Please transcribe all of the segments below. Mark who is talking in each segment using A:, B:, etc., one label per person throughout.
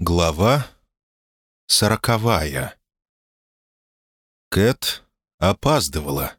A: Глава сороковая. Кэт опаздывала.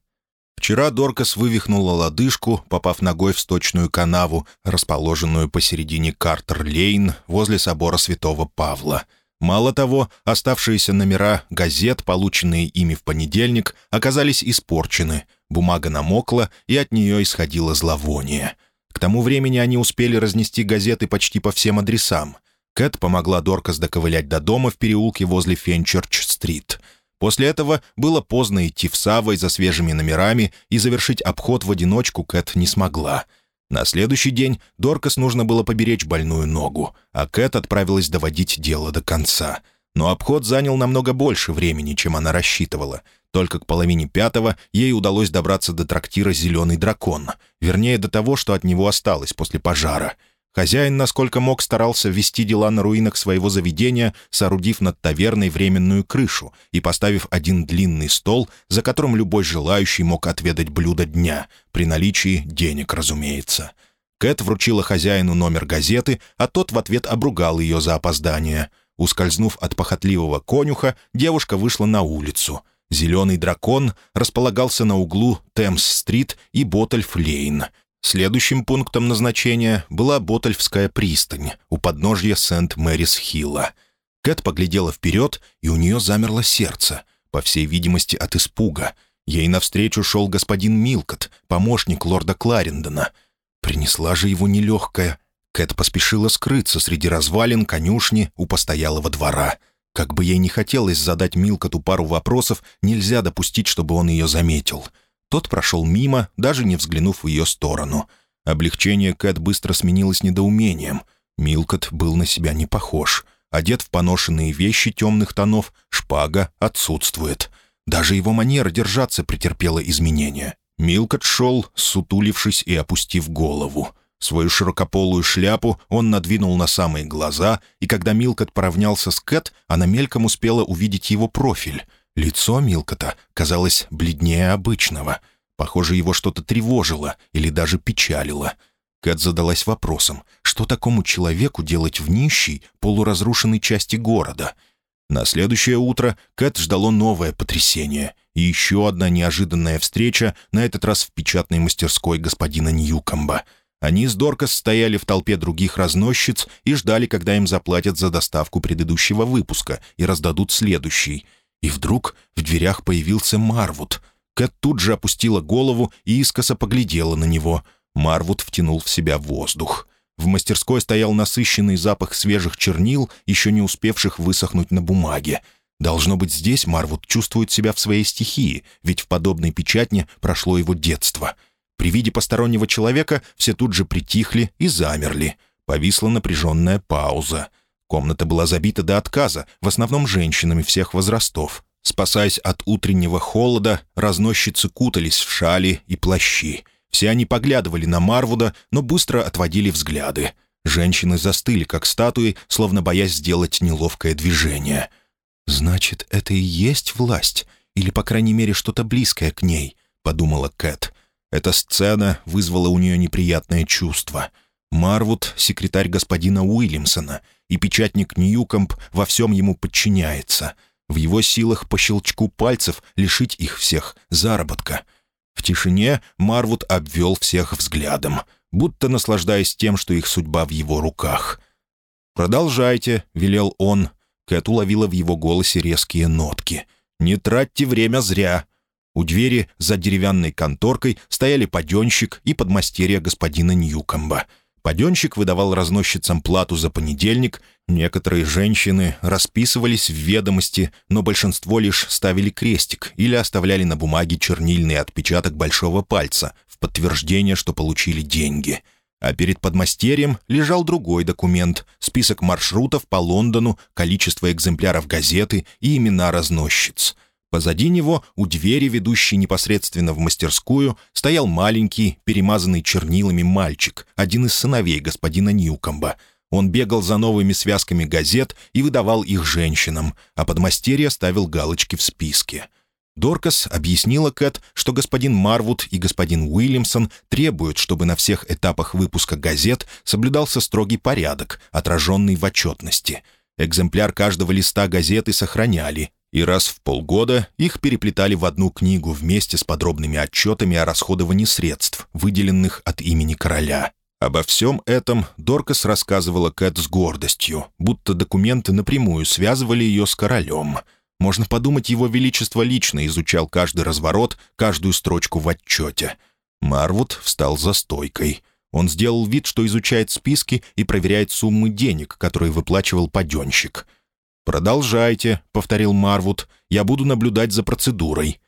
A: Вчера Доркас вывихнула лодыжку, попав ногой в сточную канаву, расположенную посередине Картер-Лейн возле собора святого Павла. Мало того, оставшиеся номера газет, полученные ими в понедельник, оказались испорчены, бумага намокла, и от нее исходило зловоние. К тому времени они успели разнести газеты почти по всем адресам — Кэт помогла Доркас доковылять до дома в переулке возле Фенчерч-стрит. После этого было поздно идти в Савой за свежими номерами, и завершить обход в одиночку Кэт не смогла. На следующий день Доркас нужно было поберечь больную ногу, а Кэт отправилась доводить дело до конца. Но обход занял намного больше времени, чем она рассчитывала. Только к половине пятого ей удалось добраться до трактира «Зеленый дракон», вернее, до того, что от него осталось после пожара — Хозяин, насколько мог, старался вести дела на руинах своего заведения, соорудив над таверной временную крышу и поставив один длинный стол, за которым любой желающий мог отведать блюдо дня, при наличии денег, разумеется. Кэт вручила хозяину номер газеты, а тот в ответ обругал ее за опоздание. Ускользнув от похотливого конюха, девушка вышла на улицу. «Зеленый дракон» располагался на углу Темс-стрит и Боттельф-лейн — Следующим пунктом назначения была Ботальфская пристань у подножья Сент-Мэрис-Хилла. Кэт поглядела вперед, и у нее замерло сердце, по всей видимости, от испуга. Ей навстречу шел господин Милкот, помощник лорда Кларендона. Принесла же его нелегкая. Кэт поспешила скрыться среди развалин конюшни у постоялого двора. Как бы ей не хотелось задать Милкоту пару вопросов, нельзя допустить, чтобы он ее заметил — тот прошел мимо, даже не взглянув в ее сторону. Облегчение Кэт быстро сменилось недоумением. Милкот был на себя не похож. Одет в поношенные вещи темных тонов, шпага отсутствует. Даже его манера держаться претерпела изменения. Милкот шел, сутулившись и опустив голову. Свою широкополую шляпу он надвинул на самые глаза, и когда Милкот поравнялся с Кэт, она мельком успела увидеть его профиль. Лицо Милкота казалось бледнее обычного. Похоже, его что-то тревожило или даже печалило. Кэт задалась вопросом, что такому человеку делать в нищей, полуразрушенной части города? На следующее утро Кэт ждало новое потрясение и еще одна неожиданная встреча, на этот раз в печатной мастерской господина Ньюкомба. Они с Доркас стояли в толпе других разносчиц и ждали, когда им заплатят за доставку предыдущего выпуска и раздадут следующий — и вдруг в дверях появился Марвуд. Кэт тут же опустила голову и искоса поглядела на него. Марвуд втянул в себя воздух. В мастерской стоял насыщенный запах свежих чернил, еще не успевших высохнуть на бумаге. Должно быть, здесь Марвуд чувствует себя в своей стихии, ведь в подобной печатне прошло его детство. При виде постороннего человека все тут же притихли и замерли. Повисла напряженная пауза — Комната была забита до отказа, в основном женщинами всех возрастов. Спасаясь от утреннего холода, разносчицы кутались в шали и плащи. Все они поглядывали на Марвуда, но быстро отводили взгляды. Женщины застыли, как статуи, словно боясь сделать неловкое движение. «Значит, это и есть власть? Или, по крайней мере, что-то близкое к ней?» — подумала Кэт. Эта сцена вызвала у нее неприятное чувство. Марвуд — секретарь господина Уильямсона — и печатник Ньюкомп во всем ему подчиняется. В его силах по щелчку пальцев лишить их всех заработка. В тишине Марвуд обвел всех взглядом, будто наслаждаясь тем, что их судьба в его руках. «Продолжайте», — велел он. Кэт уловила в его голосе резкие нотки. «Не тратьте время зря». У двери за деревянной конторкой стояли паденщик и подмастерье господина Ньюкомба — Паденщик выдавал разносчицам плату за понедельник, некоторые женщины расписывались в ведомости, но большинство лишь ставили крестик или оставляли на бумаге чернильный отпечаток большого пальца в подтверждение, что получили деньги. А перед подмастерьем лежал другой документ — список маршрутов по Лондону, количество экземпляров газеты и имена разносчиц — Позади него, у двери, ведущей непосредственно в мастерскую, стоял маленький, перемазанный чернилами мальчик, один из сыновей господина Ньюкомба. Он бегал за новыми связками газет и выдавал их женщинам, а подмастерье ставил галочки в списке. Доркас объяснила Кэт, что господин Марвуд и господин Уильямсон требуют, чтобы на всех этапах выпуска газет соблюдался строгий порядок, отраженный в отчетности — Экземпляр каждого листа газеты сохраняли, и раз в полгода их переплетали в одну книгу вместе с подробными отчетами о расходовании средств, выделенных от имени короля. Обо всем этом Доркас рассказывала Кэт с гордостью, будто документы напрямую связывали ее с королем. Можно подумать, его величество лично изучал каждый разворот, каждую строчку в отчете. Марвуд встал за стойкой. Он сделал вид, что изучает списки и проверяет суммы денег, которые выплачивал паденщик. «Продолжайте», — повторил Марвуд. «Я буду наблюдать за процедурой».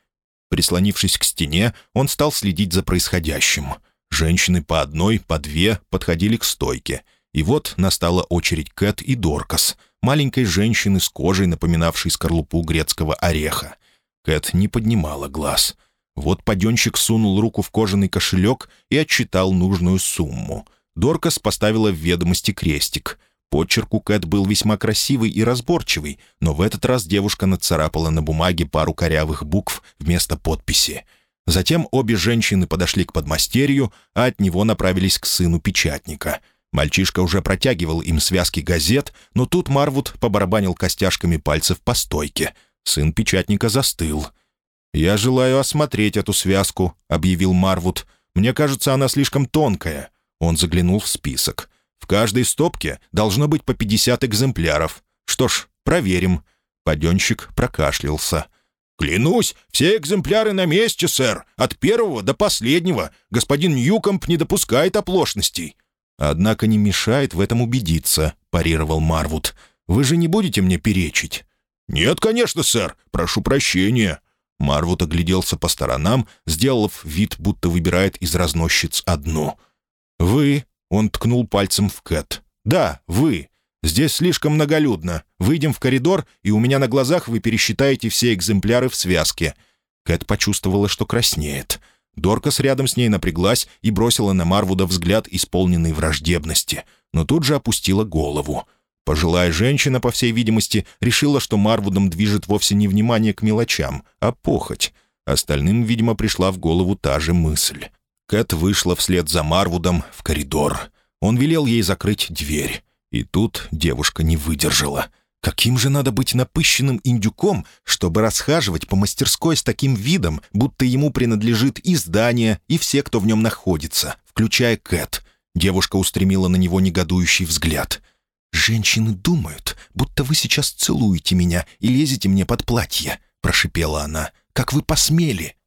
A: Прислонившись к стене, он стал следить за происходящим. Женщины по одной, по две подходили к стойке. И вот настала очередь Кэт и Доркас, маленькой женщины с кожей, напоминавшей скорлупу грецкого ореха. Кэт не поднимала глаз. Вот паденщик сунул руку в кожаный кошелек и отчитал нужную сумму. Доркас поставила в ведомости крестик — Почерк у Кэт был весьма красивый и разборчивый, но в этот раз девушка нацарапала на бумаге пару корявых букв вместо подписи. Затем обе женщины подошли к подмастерью, а от него направились к сыну печатника. Мальчишка уже протягивал им связки газет, но тут Марвуд побарабанил костяшками пальцев по стойке. Сын печатника застыл. «Я желаю осмотреть эту связку», — объявил Марвуд. «Мне кажется, она слишком тонкая». Он заглянул в список. Каждой стопке должно быть по 50 экземпляров. Что ж, проверим». Паденщик прокашлялся. «Клянусь, все экземпляры на месте, сэр, от первого до последнего. Господин Ньюкомп не допускает оплошностей». «Однако не мешает в этом убедиться», — парировал Марвуд. «Вы же не будете мне перечить?» «Нет, конечно, сэр. Прошу прощения». Марвуд огляделся по сторонам, сделав вид, будто выбирает из разносчиц одну. «Вы он ткнул пальцем в Кэт. «Да, вы. Здесь слишком многолюдно. Выйдем в коридор, и у меня на глазах вы пересчитаете все экземпляры в связке». Кэт почувствовала, что краснеет. Доркас рядом с ней напряглась и бросила на Марвуда взгляд, исполненный враждебности, но тут же опустила голову. Пожилая женщина, по всей видимости, решила, что Марвудом движет вовсе не внимание к мелочам, а похоть. Остальным, видимо, пришла в голову та же мысль. Кэт вышла вслед за Марвудом в коридор. Он велел ей закрыть дверь. И тут девушка не выдержала. Каким же надо быть напыщенным индюком, чтобы расхаживать по мастерской с таким видом, будто ему принадлежит и здание, и все, кто в нем находится, включая Кэт. Девушка устремила на него негодующий взгляд. «Женщины думают, будто вы сейчас целуете меня и лезете мне под платье», — прошипела она. «Как вы посмели?»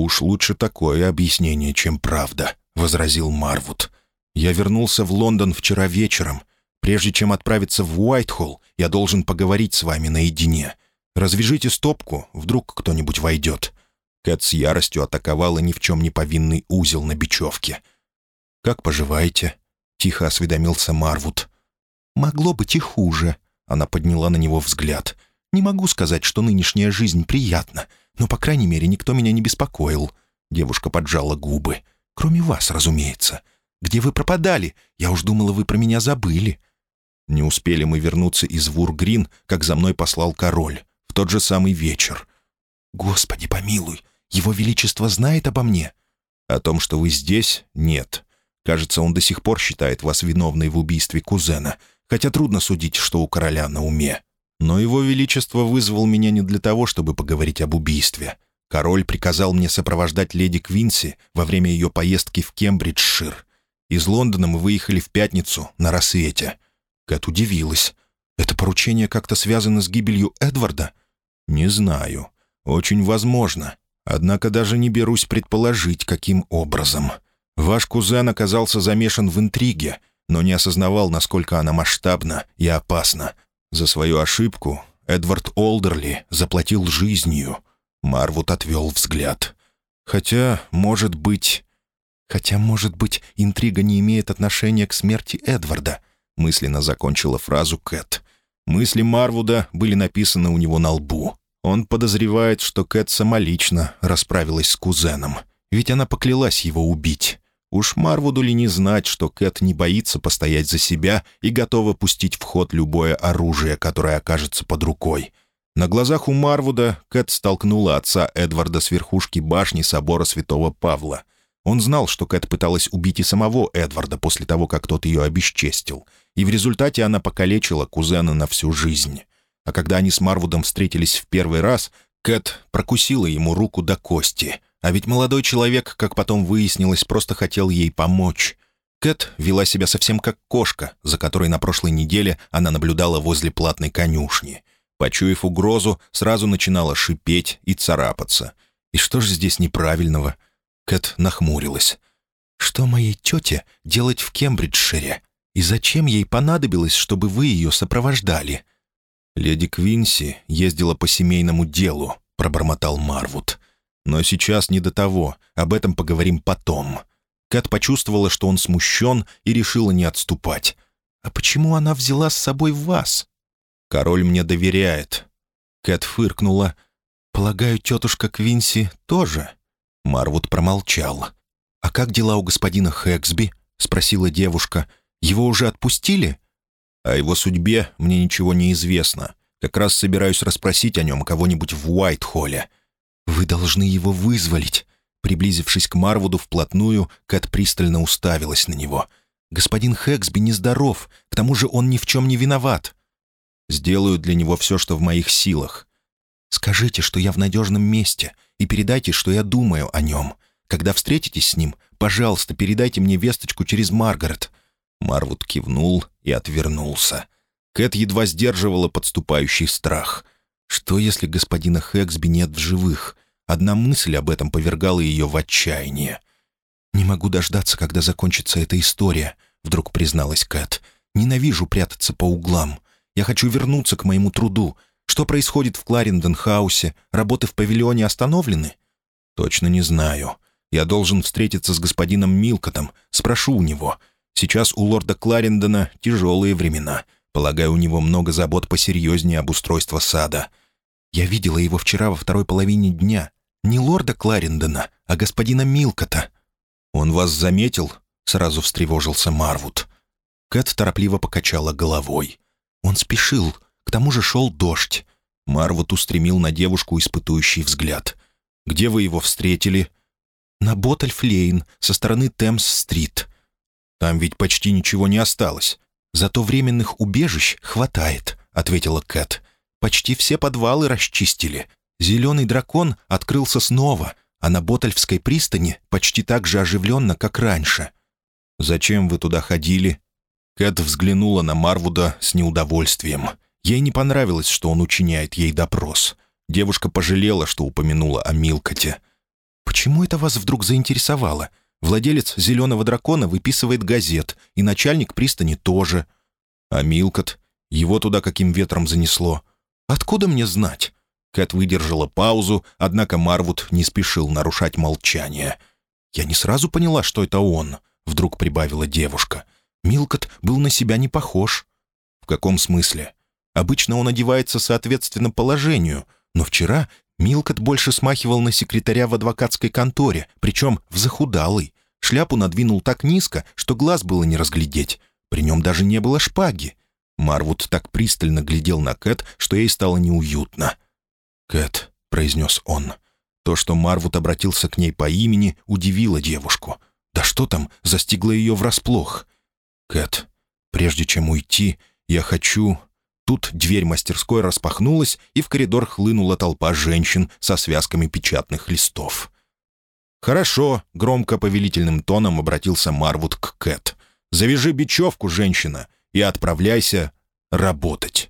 A: «Уж лучше такое объяснение, чем правда», — возразил Марвуд. «Я вернулся в Лондон вчера вечером. Прежде чем отправиться в Уайтхолл, я должен поговорить с вами наедине. Развяжите стопку, вдруг кто-нибудь войдет». Кэт с яростью атаковала ни в чем не повинный узел на бечевке. «Как поживаете?» — тихо осведомился Марвуд. «Могло быть и хуже», — она подняла на него взгляд. «Не могу сказать, что нынешняя жизнь приятна. Но, по крайней мере, никто меня не беспокоил». Девушка поджала губы. «Кроме вас, разумеется. Где вы пропадали? Я уж думала, вы про меня забыли». Не успели мы вернуться из Вургрин, как за мной послал король. В тот же самый вечер. «Господи, помилуй! Его Величество знает обо мне?» «О том, что вы здесь, нет. Кажется, он до сих пор считает вас виновной в убийстве кузена, хотя трудно судить, что у короля на уме. Но его величество вызвал меня не для того, чтобы поговорить об убийстве. Король приказал мне сопровождать леди Квинси во время ее поездки в Кембриджшир. Из Лондона мы выехали в пятницу на рассвете. Кэт удивилась. «Это поручение как-то связано с гибелью Эдварда?» «Не знаю. Очень возможно. Однако даже не берусь предположить, каким образом. Ваш кузен оказался замешан в интриге, но не осознавал, насколько она масштабна и опасна, за свою ошибку Эдвард Олдерли заплатил жизнью. Марвуд отвел взгляд. Хотя, может быть... Хотя, может быть, интрига не имеет отношения к смерти Эдварда, мысленно закончила фразу Кэт. Мысли Марвуда были написаны у него на лбу. Он подозревает, что Кэт самолично расправилась с кузеном, ведь она поклялась его убить. Уж Марвуду ли не знать, что Кэт не боится постоять за себя и готова пустить в ход любое оружие, которое окажется под рукой. На глазах у Марвуда Кэт столкнула отца Эдварда с верхушки башни собора святого Павла. Он знал, что Кэт пыталась убить и самого Эдварда после того, как тот ее обесчестил, и в результате она покалечила кузена на всю жизнь. А когда они с Марвудом встретились в первый раз, Кэт прокусила ему руку до кости. А ведь молодой человек, как потом выяснилось, просто хотел ей помочь. Кэт вела себя совсем как кошка, за которой на прошлой неделе она наблюдала возле платной конюшни. Почуяв угрозу, сразу начинала шипеть и царапаться. И что же здесь неправильного? Кэт нахмурилась. «Что моей тете делать в Кембриджшире? И зачем ей понадобилось, чтобы вы ее сопровождали?» «Леди Квинси ездила по семейному делу», — пробормотал Марвуд. «Но сейчас не до того, об этом поговорим потом». Кэт почувствовала, что он смущен, и решила не отступать. «А почему она взяла с собой вас?» «Король мне доверяет». Кэт фыркнула. «Полагаю, тетушка Квинси тоже?» Марвуд промолчал. «А как дела у господина Хэксби?» — спросила девушка. «Его уже отпустили?» О его судьбе мне ничего не известно. Как раз собираюсь расспросить о нем кого-нибудь в Уайт-Холле. Вы должны его вызволить. Приблизившись к Марвуду вплотную, Кэт пристально уставилась на него. «Господин Хэксби нездоров, к тому же он ни в чем не виноват. Сделаю для него все, что в моих силах. Скажите, что я в надежном месте, и передайте, что я думаю о нем. Когда встретитесь с ним, пожалуйста, передайте мне весточку через Маргарет. Марвуд кивнул и отвернулся. Кэт едва сдерживала подступающий страх. Что, если господина Хэксби нет в живых? Одна мысль об этом повергала ее в отчаяние. «Не могу дождаться, когда закончится эта история», — вдруг призналась Кэт. «Ненавижу прятаться по углам. Я хочу вернуться к моему труду. Что происходит в Кларендон-хаусе? Работы в павильоне остановлены?» «Точно не знаю. Я должен встретиться с господином Милкотом. Спрошу у него. Сейчас у лорда Кларендона тяжелые времена. Полагаю, у него много забот посерьезнее обустройства сада. Я видела его вчера во второй половине дня. Не лорда Кларендона, а господина Милкота. «Он вас заметил?» — сразу встревожился Марвуд. Кэт торопливо покачала головой. Он спешил, к тому же шел дождь. Марвуд устремил на девушку испытующий взгляд. «Где вы его встретили?» «На Боттельфлейн, со стороны Темс-стрит. Там ведь почти ничего не осталось. Зато временных убежищ хватает», — ответила Кэт. «Почти все подвалы расчистили. Зеленый дракон открылся снова, а на Ботальфской пристани почти так же оживленно, как раньше». «Зачем вы туда ходили?» Кэт взглянула на Марвуда с неудовольствием. Ей не понравилось, что он учиняет ей допрос. Девушка пожалела, что упомянула о Милкоте. «Почему это вас вдруг заинтересовало? Владелец «Зеленого дракона» выписывает газет, и начальник пристани тоже. А Милкот? Его туда каким ветром занесло? Откуда мне знать?» Кэт выдержала паузу, однако Марвуд не спешил нарушать молчание. «Я не сразу поняла, что это он», — вдруг прибавила девушка. «Милкот был на себя не похож». «В каком смысле?» «Обычно он одевается соответственно положению, но вчера Милкот больше смахивал на секретаря в адвокатской конторе, причем в захудалый. Шляпу надвинул так низко, что глаз было не разглядеть. При нем даже не было шпаги. Марвуд так пристально глядел на Кэт, что ей стало неуютно. «Кэт», — произнес он, — то, что Марвуд обратился к ней по имени, удивило девушку. Да что там, застигло ее врасплох. «Кэт, прежде чем уйти, я хочу...» Тут дверь мастерской распахнулась, и в коридор хлынула толпа женщин со связками печатных листов. «Хорошо», — громко повелительным тоном обратился Марвуд к Кэт. «Завяжи бечевку, женщина, и отправляйся работать».